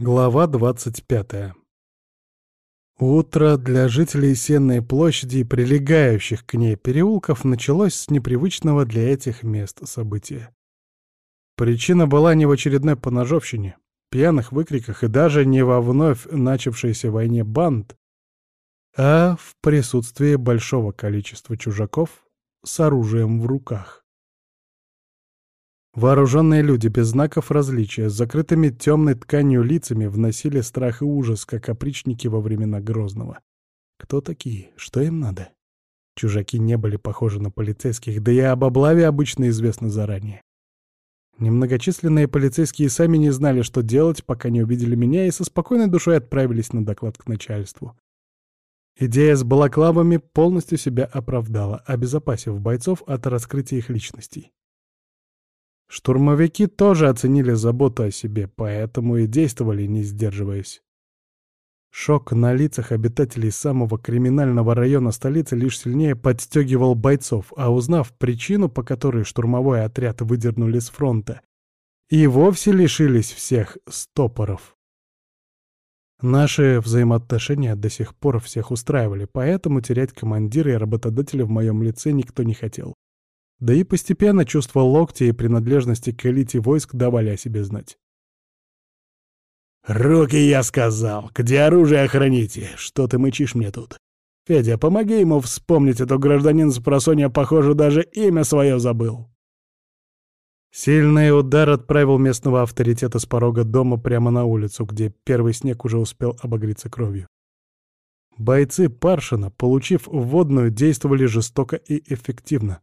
Глава 25. Утро для жителей Сенной площади и прилегающих к ней переулков началось с непривычного для этих мест события. Причина была не в очередной поножовщине, пьяных выкриках и даже не во вновь начавшейся войне банд, а в присутствии большого количества чужаков с оружием в руках. Вооруженные люди без знаков различия, с закрытыми темной тканью лицами, вносили страх и ужас, как опричники во времена Грозного. Кто такие? Что им надо? Чужаки не были похожи на полицейских, да и об облаве обычно известно заранее. Немногочисленные полицейские сами не знали, что делать, пока не увидели меня, и со спокойной душой отправились на доклад к начальству. Идея с балаклавами полностью себя оправдала, обезопасив бойцов от раскрытия их личностей. Штурмовики тоже оценили заботу о себе, поэтому и действовали, не сдерживаясь. Шок на лицах обитателей самого криминального района столицы лишь сильнее подстегивал бойцов, а узнав причину, по которой штурмовой отряд выдернули с фронта, и вовсе лишились всех стопоров. Наши взаимоотношения до сих пор всех устраивали, поэтому терять командира и работодателя в моем лице никто не хотел. Да и постепенно чувство локтя и принадлежности к элите войск давали о себе знать. «Руки, я сказал! Где оружие охраните? Что ты мычишь мне тут? Федя, помоги ему вспомнить, а гражданин с просонья, похоже, даже имя свое забыл!» Сильный удар отправил местного авторитета с порога дома прямо на улицу, где первый снег уже успел обогреться кровью. Бойцы Паршина, получив вводную, действовали жестоко и эффективно.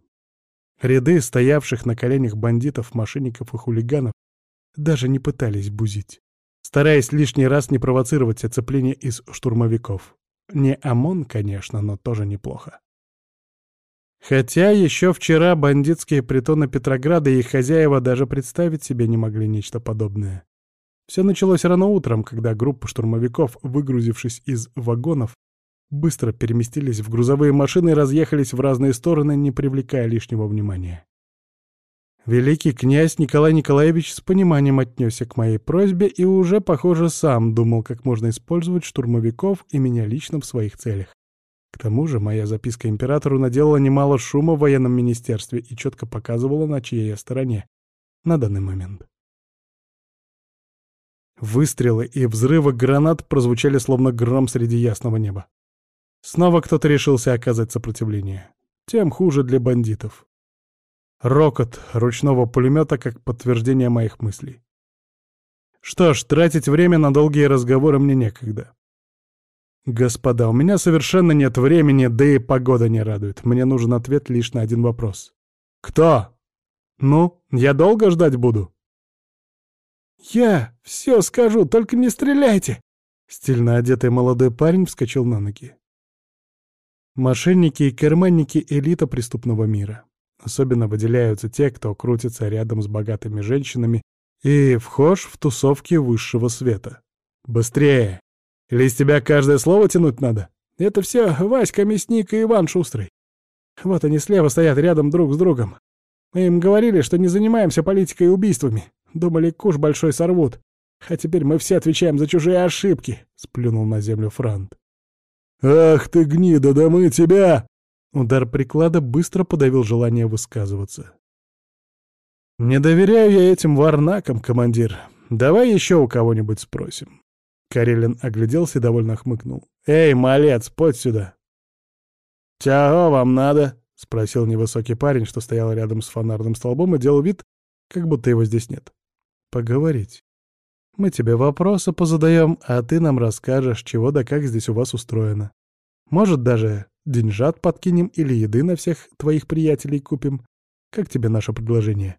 Ряды стоявших на коленях бандитов, мошенников и хулиганов даже не пытались бузить, стараясь лишний раз не провоцировать оцепление из штурмовиков. Не ОМОН, конечно, но тоже неплохо. Хотя еще вчера бандитские притоны Петрограда и их хозяева даже представить себе не могли нечто подобное. Все началось рано утром, когда группа штурмовиков, выгрузившись из вагонов, быстро переместились в грузовые машины и разъехались в разные стороны, не привлекая лишнего внимания. Великий князь Николай Николаевич с пониманием отнесся к моей просьбе и уже, похоже, сам думал, как можно использовать штурмовиков и меня лично в своих целях. К тому же моя записка императору наделала немало шума в военном министерстве и четко показывала, на чьей я стороне на данный момент. Выстрелы и взрывы гранат прозвучали словно гром среди ясного неба. Снова кто-то решился оказать сопротивление. Тем хуже для бандитов. Рокот ручного пулемета как подтверждение моих мыслей. Что ж, тратить время на долгие разговоры мне некогда. Господа, у меня совершенно нет времени, да и погода не радует. Мне нужен ответ лишь на один вопрос. Кто? Ну, я долго ждать буду? Я все скажу, только не стреляйте. Стильно одетый молодой парень вскочил на ноги. Мошенники и карманники — элита преступного мира. Особенно выделяются те, кто крутится рядом с богатыми женщинами и вхож в тусовки высшего света. Быстрее! Или из тебя каждое слово тянуть надо? Это все Васька Мясник и Иван Шустрый. Вот они слева стоят рядом друг с другом. Мы им говорили, что не занимаемся политикой и убийствами. Думали, куш большой сорвут. А теперь мы все отвечаем за чужие ошибки, — сплюнул на землю Франт. «Ах ты, гнида, да мы тебя!» Удар приклада быстро подавил желание высказываться. «Не доверяю я этим варнакам, командир. Давай еще у кого-нибудь спросим». Карелин огляделся и довольно хмыкнул. «Эй, малец, подь сюда!» «Чего вам надо?» — спросил невысокий парень, что стоял рядом с фонарным столбом и делал вид, как будто его здесь нет. «Поговорить. Мы тебе вопросы позадаем, а ты нам расскажешь, чего да как здесь у вас устроено. Может, даже деньжат подкинем или еды на всех твоих приятелей купим. Как тебе наше предложение?»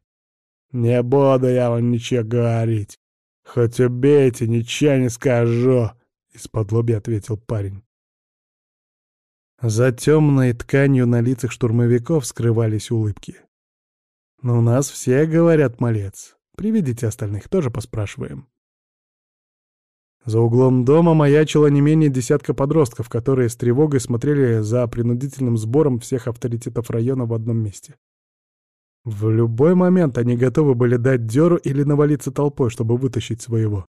«Не буду я вам ничего говорить. Хоть убейте, ничего не скажу», — из-под лоби ответил парень. За темной тканью на лицах штурмовиков скрывались улыбки. «Но у нас все говорят, малец. Приведите остальных, тоже поспрашиваем». За углом дома маячило не менее десятка подростков, которые с тревогой смотрели за принудительным сбором всех авторитетов района в одном месте. В любой момент они готовы были дать дёру или навалиться толпой, чтобы вытащить своего.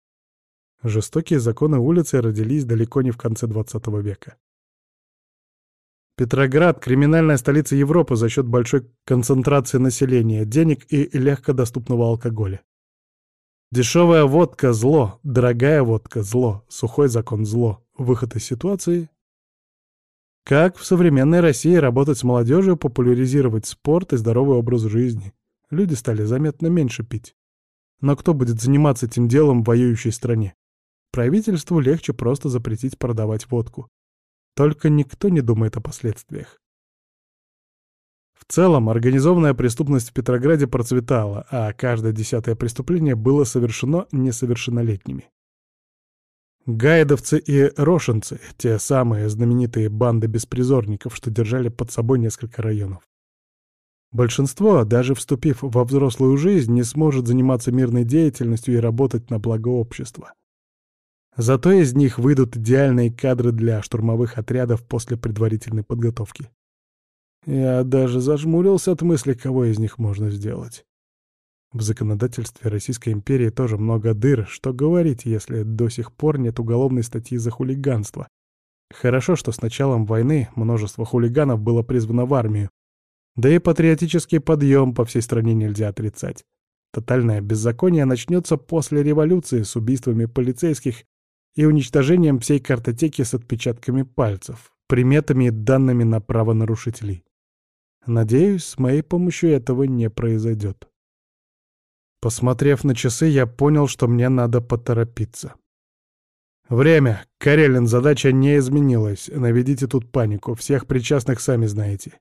Жестокие законы улицы родились далеко не в конце XX века. Петроград — криминальная столица Европы за счет большой концентрации населения, денег и легкодоступного алкоголя. Дешевая водка — зло, дорогая водка — зло, сухой закон — зло. Выход из ситуации — как в современной России работать с молодежью, популяризировать спорт и здоровый образ жизни. Люди стали заметно меньше пить. Но кто будет заниматься этим делом в воюющей стране? Правительству легче просто запретить продавать водку. Только никто не думает о последствиях. В целом, организованная преступность в Петрограде процветала, а каждое десятое преступление было совершено несовершеннолетними. Гайдовцы и рошенцы — те самые знаменитые банды беспризорников, что держали под собой несколько районов. Большинство, даже вступив во взрослую жизнь, не сможет заниматься мирной деятельностью и работать на благо общества. Зато из них выйдут идеальные кадры для штурмовых отрядов после предварительной подготовки. Я даже зажмурился от мысли, кого из них можно сделать. В законодательстве Российской империи тоже много дыр, что говорить, если до сих пор нет уголовной статьи за хулиганство. Хорошо, что с началом войны множество хулиганов было призвано в армию, да и патриотический подъем по всей стране нельзя отрицать. Тотальное беззаконие начнется после революции с убийствами полицейских и уничтожением всей картотеки с отпечатками пальцев, приметами и данными на правонарушителей. Надеюсь, с моей помощью этого не произойдет. Посмотрев на часы, я понял, что мне надо поторопиться. «Время. Карелин, задача не изменилась. Наведите тут панику. Всех причастных сами знаете.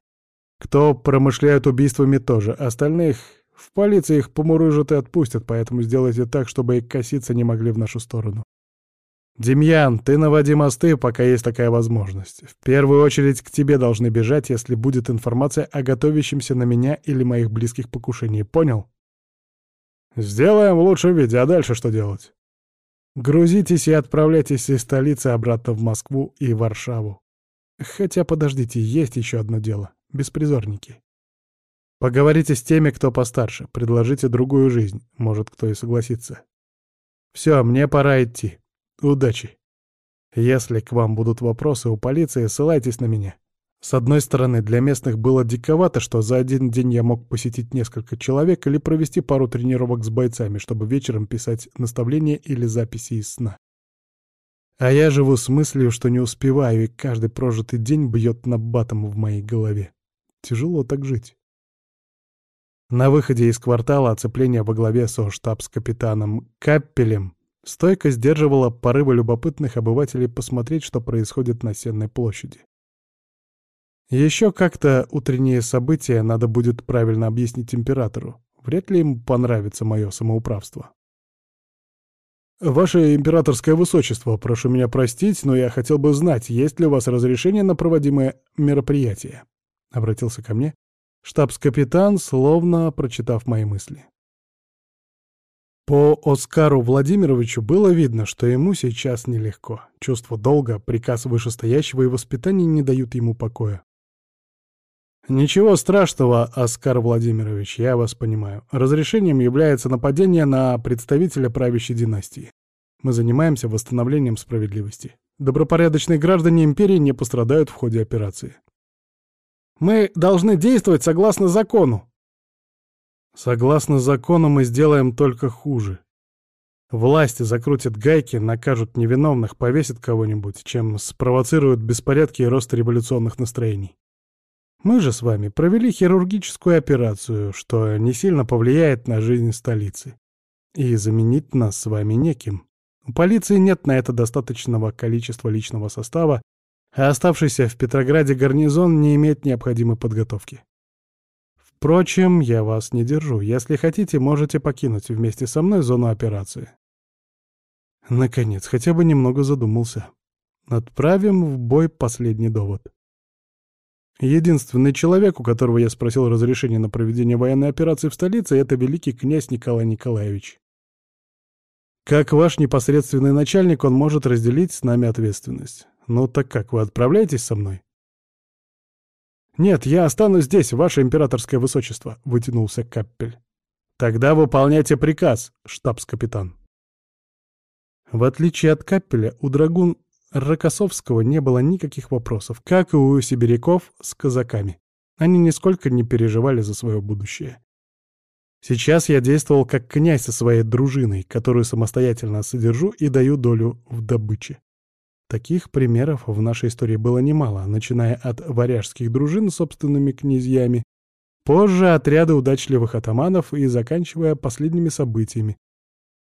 Кто промышляет убийствами тоже. Остальных в полиции их помурыжат и отпустят, поэтому сделайте так, чтобы и коситься не могли в нашу сторону. «Демьян, ты наводи мосты, пока есть такая возможность. В первую очередь к тебе должны бежать, если будет информация о готовящемся на меня или моих близких покушении. Понял?» «Сделаем в лучшем виде, а дальше что делать?» «Грузитесь и отправляйтесь из столицы обратно в Москву и Варшаву. Хотя, подождите, есть еще одно дело. Беспризорники. Поговорите с теми, кто постарше, предложите другую жизнь, может, кто и согласится. Все, мне пора идти. Удачи. Если к вам будут вопросы у полиции, ссылайтесь на меня. С одной стороны, для местных было диковато, что за один день я мог посетить несколько человек или провести пару тренировок с бойцами, чтобы вечером писать наставления или записи из сна. А я живу с мыслью, что не успеваю, и каждый прожитый день бьет на батом в моей голове. Тяжело так жить. На выходе из квартала оцепление во главе со штабс-капитаном Каппелем Стойко сдерживала порывы любопытных обывателей посмотреть, что происходит на Сенной площади. Еще как-то утренние события надо будет правильно объяснить императору. Вряд ли ему понравится мое самоуправство. «Ваше императорское высочество, прошу меня простить, но я хотел бы знать, есть ли у вас разрешение на проводимое мероприятие?» — обратился ко мне штабс-капитан, словно прочитав мои мысли. По Оскару Владимировичу было видно, что ему сейчас нелегко. Чувство долга, приказ вышестоящего и воспитание не дают ему покоя. «Ничего страшного, Оскар Владимирович, я вас понимаю. Разрешением является нападение на представителя правящей династии. Мы занимаемся восстановлением справедливости. Добропорядочные граждане империи не пострадают в ходе операции. Мы должны действовать согласно закону, Согласно закону мы сделаем только хуже. Власти закрутят гайки, накажут невиновных, повесят кого-нибудь, чем спровоцируют беспорядки и рост революционных настроений. Мы же с вами провели хирургическую операцию, что не сильно повлияет на жизнь столицы. И заменить нас с вами неким. У полиции нет на это достаточного количества личного состава, а оставшийся в Петрограде гарнизон не имеет необходимой подготовки. Впрочем, я вас не держу. Если хотите, можете покинуть вместе со мной зону операции. Наконец, хотя бы немного задумался. Отправим в бой последний довод. Единственный человек, у которого я спросил разрешение на проведение военной операции в столице, это великий князь Николай Николаевич. Как ваш непосредственный начальник, он может разделить с нами ответственность. Ну так как, вы отправляетесь со мной? «Нет, я останусь здесь, ваше императорское высочество», — вытянулся Каппель. «Тогда выполняйте приказ, штабс-капитан». В отличие от Капеля, у драгун Рокоссовского не было никаких вопросов, как и у сибиряков с казаками. Они нисколько не переживали за свое будущее. Сейчас я действовал как князь со своей дружиной, которую самостоятельно содержу и даю долю в добыче. Таких примеров в нашей истории было немало, начиная от варяжских дружин с собственными князьями, позже отряды удачливых атаманов и заканчивая последними событиями,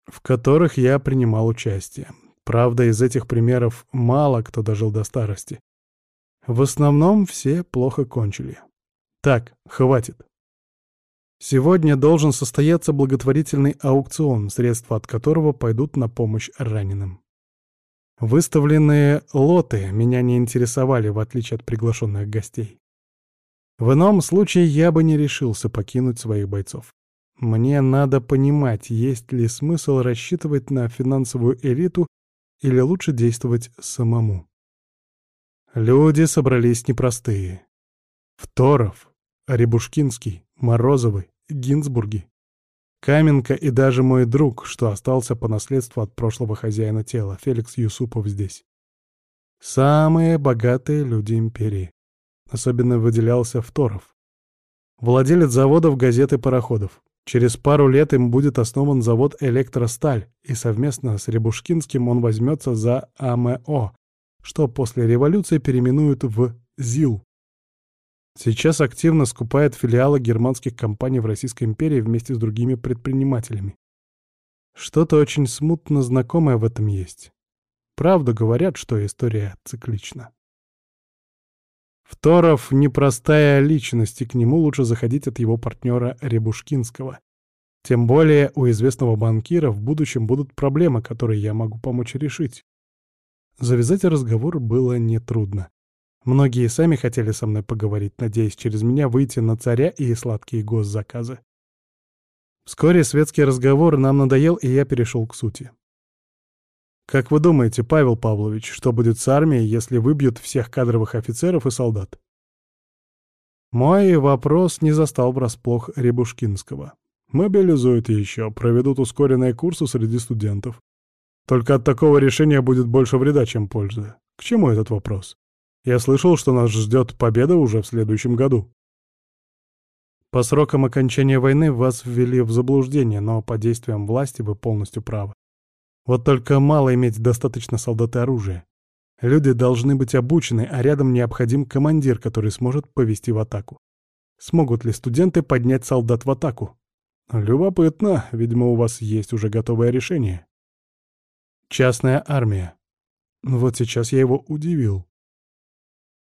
в которых я принимал участие. Правда, из этих примеров мало кто дожил до старости. В основном все плохо кончили. Так, хватит. Сегодня должен состояться благотворительный аукцион, средства от которого пойдут на помощь раненым. Выставленные лоты меня не интересовали, в отличие от приглашенных гостей. В ином случае я бы не решился покинуть своих бойцов. Мне надо понимать, есть ли смысл рассчитывать на финансовую элиту или лучше действовать самому. Люди собрались непростые. Второв, Рябушкинский, Морозовы, Гинзбурги. Каменка и даже мой друг, что остался по наследству от прошлого хозяина тела, Феликс Юсупов здесь. Самые богатые люди империи. Особенно выделялся Второв. Владелец заводов газет и пароходов. Через пару лет им будет основан завод «Электросталь», и совместно с Рябушкинским он возьмется за АМО, что после революции переименуют в ЗИЛ Сейчас активно скупает филиалы германских компаний в Российской империи вместе с другими предпринимателями. Что-то очень смутно знакомое в этом есть. Правда говорят, что история циклична. Второв — непростая личность, и к нему лучше заходить от его партнера Рябушкинского. Тем более у известного банкира в будущем будут проблемы, которые я могу помочь решить. Завязать разговор было нетрудно. Многие сами хотели со мной поговорить, надеясь через меня выйти на царя и сладкие госзаказы. Вскоре светский разговор нам надоел, и я перешел к сути. Как вы думаете, Павел Павлович, что будет с армией, если выбьют всех кадровых офицеров и солдат? Мой вопрос не застал врасплох Рябушкинского. Мобилизуют еще, проведут ускоренные курсы среди студентов. Только от такого решения будет больше вреда, чем пользы. К чему этот вопрос? Я слышал, что нас ждет победа уже в следующем году. По срокам окончания войны вас ввели в заблуждение, но по действиям власти вы полностью правы. Вот только мало иметь достаточно солдат и оружия. Люди должны быть обучены, а рядом необходим командир, который сможет повести в атаку. Смогут ли студенты поднять солдат в атаку? Любопытно, видимо, у вас есть уже готовое решение. Частная армия. Вот сейчас я его удивил.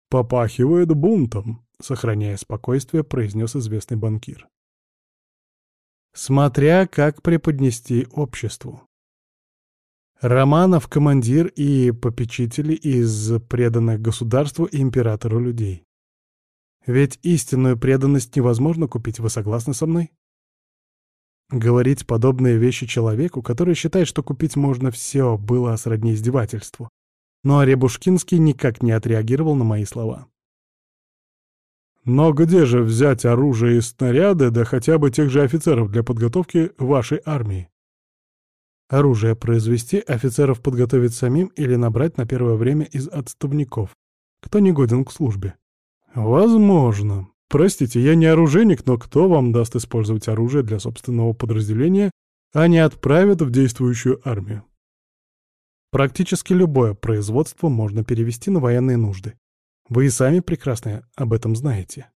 «Попахивает бунтом», — сохраняя спокойствие, произнес известный банкир. Смотря как преподнести обществу. Романов — командир и попечители из преданных государству и императору людей. Ведь истинную преданность невозможно купить, вы согласны со мной? Говорить подобные вещи человеку, который считает, что купить можно все, было сродни издевательству. Но Рябушкинский никак не отреагировал на мои слова. «Но где же взять оружие и снаряды, да хотя бы тех же офицеров для подготовки вашей армии?» Оружие произвести, офицеров подготовить самим или набрать на первое время из отставников. Кто не годен к службе? Возможно. Простите, я не оружейник, но кто вам даст использовать оружие для собственного подразделения, а не отправит в действующую армию? Практически любое производство можно перевести на военные нужды. Вы и сами прекрасно об этом знаете.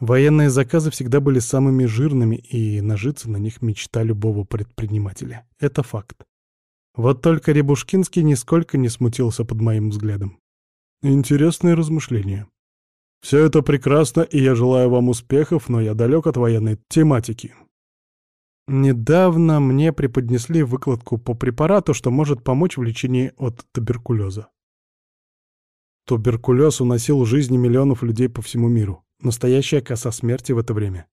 Военные заказы всегда были самыми жирными, и нажиться на них мечта любого предпринимателя. Это факт. Вот только Рябушкинский нисколько не смутился под моим взглядом. Интересные размышления. Все это прекрасно, и я желаю вам успехов, но я далек от военной тематики. Недавно мне преподнесли выкладку по препарату, что может помочь в лечении от туберкулеза. Туберкулез уносил жизни миллионов людей по всему миру. Настоящая коса смерти в это время.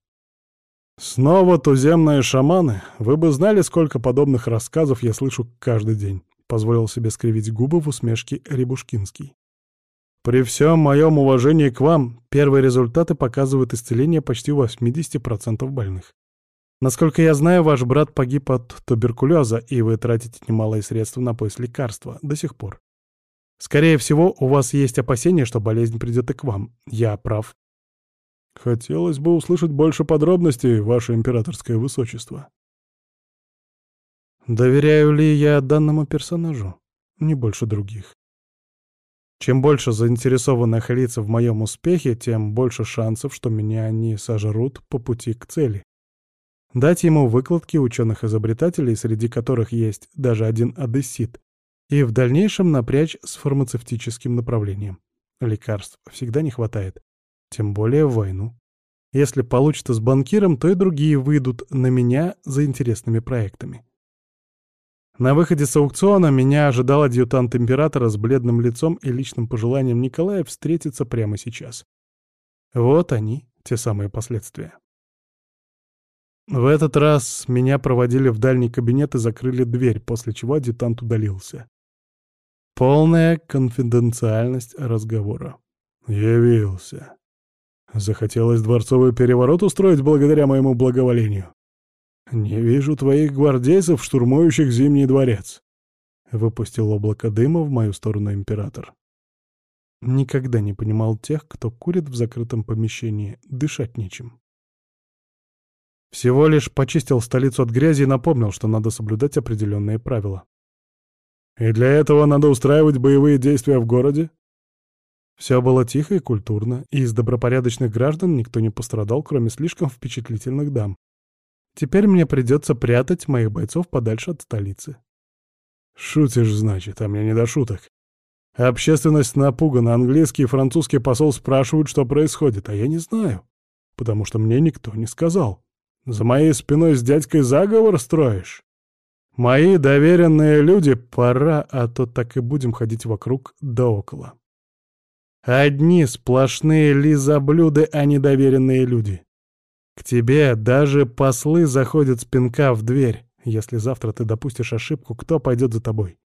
Снова туземные шаманы? Вы бы знали, сколько подобных рассказов я слышу каждый день. Позволил себе скривить губы в усмешке Рябушкинский. При всем моем уважении к вам, первые результаты показывают исцеление почти у 80% больных. Насколько я знаю, ваш брат погиб от туберкулеза, и вы тратите немалые средства на поиск лекарства до сих пор. Скорее всего, у вас есть опасения, что болезнь придет и к вам. Я прав. Хотелось бы услышать больше подробностей, ваше императорское высочество. Доверяю ли я данному персонажу? Не больше других. Чем больше заинтересованных лиц в моем успехе, тем больше шансов, что меня не сожрут по пути к цели. Дать ему выкладки ученых-изобретателей, среди которых есть даже один одессит, и в дальнейшем напрячь с фармацевтическим направлением. Лекарств всегда не хватает, тем более в войну. Если получится с банкиром, то и другие выйдут на меня за интересными проектами. На выходе с аукциона меня ожидал адъютант императора с бледным лицом и личным пожеланием Николая встретиться прямо сейчас. Вот они, те самые последствия. В этот раз меня проводили в дальний кабинет и закрыли дверь, после чего адъютант удалился. Полная конфиденциальность разговора. Явился. Захотелось дворцовый переворот устроить благодаря моему благоволению. Не вижу твоих гвардейцев, штурмующих Зимний дворец. Выпустил облако дыма в мою сторону император. Никогда не понимал тех, кто курит в закрытом помещении, дышать нечем. Всего лишь почистил столицу от грязи и напомнил, что надо соблюдать определенные правила. И для этого надо устраивать боевые действия в городе? Все было тихо и культурно, и из добропорядочных граждан никто не пострадал, кроме слишком впечатлительных дам. Теперь мне придется прятать моих бойцов подальше от столицы. Шутишь, значит, а мне не до шуток. Общественность напугана, английский и французский посол спрашивают, что происходит, а я не знаю, потому что мне никто не сказал. За моей спиной с дядькой заговор строишь? Мои доверенные люди, пора, а то так и будем ходить вокруг да около. Одни сплошные лизоблюды, а не доверенные люди. К тебе даже послы заходят с пинка в дверь. Если завтра ты допустишь ошибку, кто пойдет за тобой?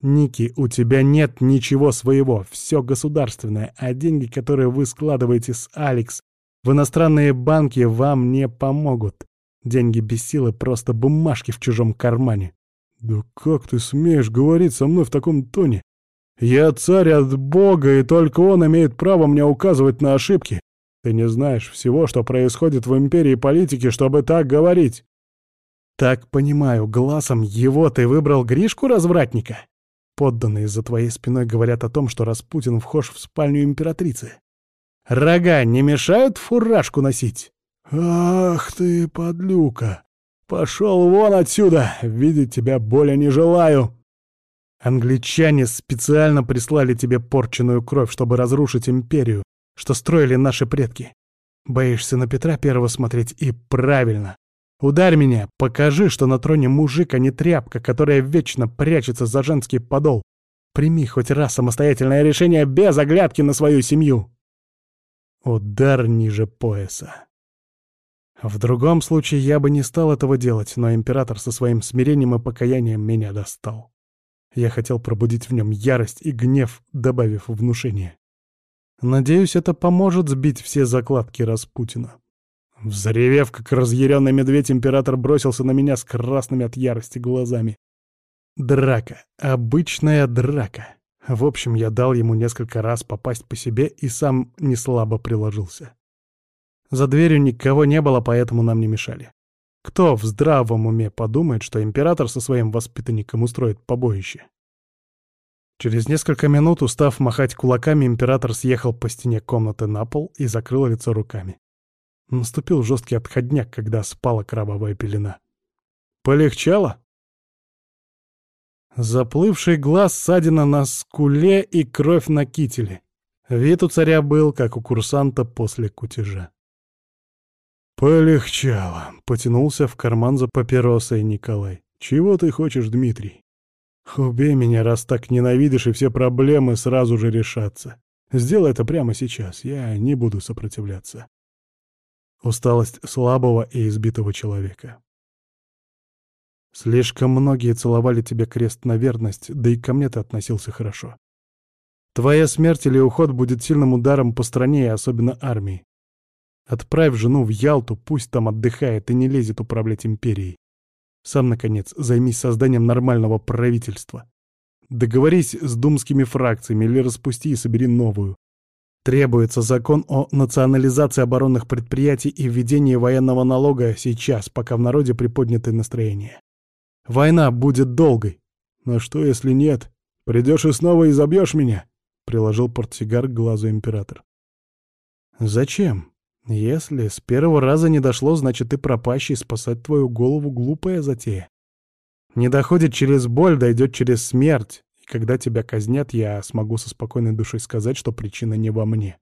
Ники, у тебя нет ничего своего, все государственное, а деньги, которые вы складываете с Алекс в иностранные банки, вам не помогут. Деньги без силы, просто бумажки в чужом кармане. Да как ты смеешь говорить со мной в таком тоне? Я царь от Бога, и только он имеет право мне указывать на ошибки. Ты не знаешь всего, что происходит в империи политики, чтобы так говорить. Так понимаю, глазом его ты выбрал Гришку-развратника? Подданные за твоей спиной говорят о том, что Распутин вхож в спальню императрицы. Рога не мешают фуражку носить? «Ах ты, подлюка! Пошел вон отсюда! Видеть тебя более не желаю!» Англичане специально прислали тебе порченную кровь, чтобы разрушить империю, что строили наши предки. Боишься на Петра Первого смотреть, и правильно. Ударь меня, покажи, что на троне мужик, а не тряпка, которая вечно прячется за женский подол. Прими хоть раз самостоятельное решение без оглядки на свою семью. Удар ниже пояса. В другом случае я бы не стал этого делать, но император со своим смирением и покаянием меня достал. Я хотел пробудить в нем ярость и гнев, добавив внушение. Надеюсь, это поможет сбить все закладки Распутина. Взревев, как разъяренный медведь, император бросился на меня с красными от ярости глазами. Драка. Обычная драка. В общем, я дал ему несколько раз попасть по себе и сам не слабо приложился. За дверью никого не было, поэтому нам не мешали. Кто в здравом уме подумает, что император со своим воспитанником устроит побоище? Через несколько минут, устав махать кулаками, император съехал по стене комнаты на пол и закрыл лицо руками. Наступил жесткий отходняк, когда спала кровавая пелена. «Полегчало?» Заплывший глаз, ссадина на скуле и кровь на кителе. Вид у царя был, как у курсанта после кутежа. «Полегчало», — потянулся в карман за папиросой Николай. «Чего ты хочешь, Дмитрий?» «Убей меня, раз так ненавидишь, и все проблемы сразу же решатся. Сделай это прямо сейчас, я не буду сопротивляться». Усталость слабого и избитого человека. Слишком многие целовали тебе крест на верность, да и ко мне ты относился хорошо. Твоя смерть или уход будет сильным ударом по стране и особенно армии. Отправь жену в Ялту, пусть там отдыхает и не лезет управлять империей. Сам, наконец, займись созданием нормального правительства. Договорись с думскими фракциями или распусти и собери новую. Требуется закон о национализации оборонных предприятий и введении военного налога сейчас, пока в народе приподнятое настроение. Война будет долгой. Но что, если нет? Придешь и снова изобьешь меня? Приложил портсигар к глазу император. Зачем? Если с первого раза не дошло, значит, ты пропащий, спасать твою голову — глупая затея. Не доходит через боль, дойдет через смерть. И когда тебя казнят, я смогу со спокойной душой сказать, что причина не во мне.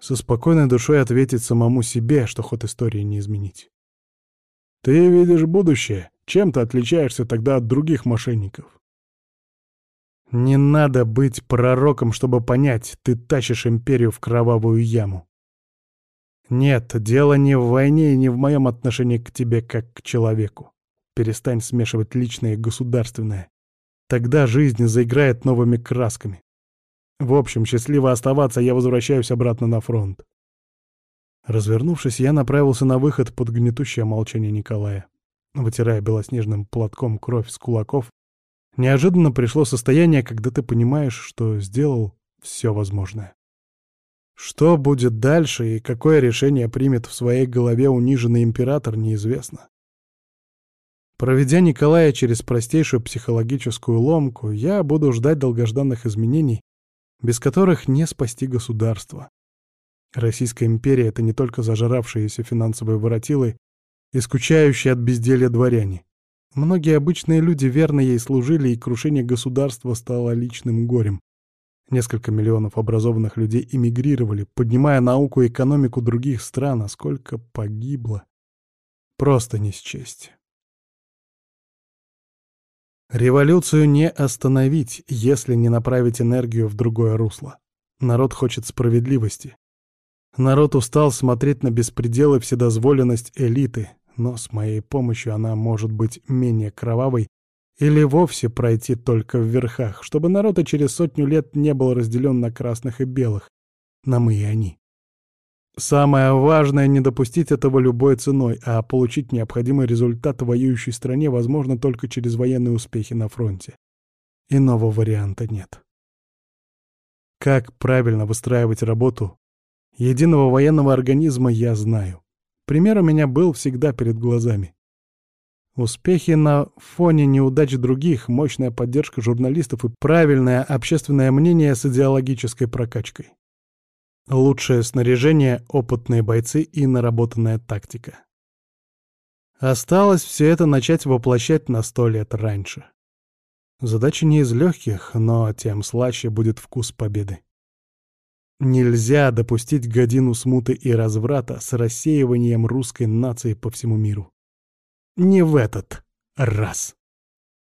Со спокойной душой ответить самому себе, что ход истории не изменить. Ты видишь будущее. Чем ты отличаешься тогда от других мошенников? Не надо быть пророком, чтобы понять, ты тащишь империю в кровавую яму. Нет, дело не в войне и не в моем отношении к тебе как к человеку. Перестань смешивать личное и государственное. Тогда жизнь заиграет новыми красками. В общем, счастливо оставаться, я возвращаюсь обратно на фронт. Развернувшись, я направился на выход под гнетущее молчание Николая. Вытирая белоснежным платком кровь с кулаков, неожиданно пришло состояние, когда ты понимаешь, что сделал все возможное. Что будет дальше и какое решение примет в своей голове униженный император, неизвестно. Проведя Николая через простейшую психологическую ломку, я буду ждать долгожданных изменений, без которых не спасти государство. Российская империя — это не только зажравшиеся финансовые воротилы и скучающие от безделья дворяне. Многие обычные люди верно ей служили, и крушение государства стало личным горем. Несколько миллионов образованных людей эмигрировали, поднимая науку и экономику других стран, а сколько погибло. Просто не счесть. Революцию не остановить, если не направить энергию в другое русло. Народ хочет справедливости. Народ устал смотреть на беспредел и вседозволенность элиты, но с моей помощью она может быть менее кровавой или вовсе пройти только в верхах, чтобы народ и через сотню лет не был разделен на красных и белых, на мы и они. Самое важное — не допустить этого любой ценой, а получить необходимый результат воюющей стране возможно только через военные успехи на фронте. Иного варианта нет. Как правильно выстраивать работу единого военного организма, я знаю. Пример у меня был всегда перед глазами. Успехи на фоне неудач других, мощная поддержка журналистов и правильное общественное мнение с идеологической прокачкой. Лучшее снаряжение, опытные бойцы и наработанная тактика. Осталось все это начать воплощать на сто лет раньше. Задача не из легких, но тем слаще будет вкус победы. Нельзя допустить годину смуты и разврата с рассеиванием русской нации по всему миру. Не в этот раз.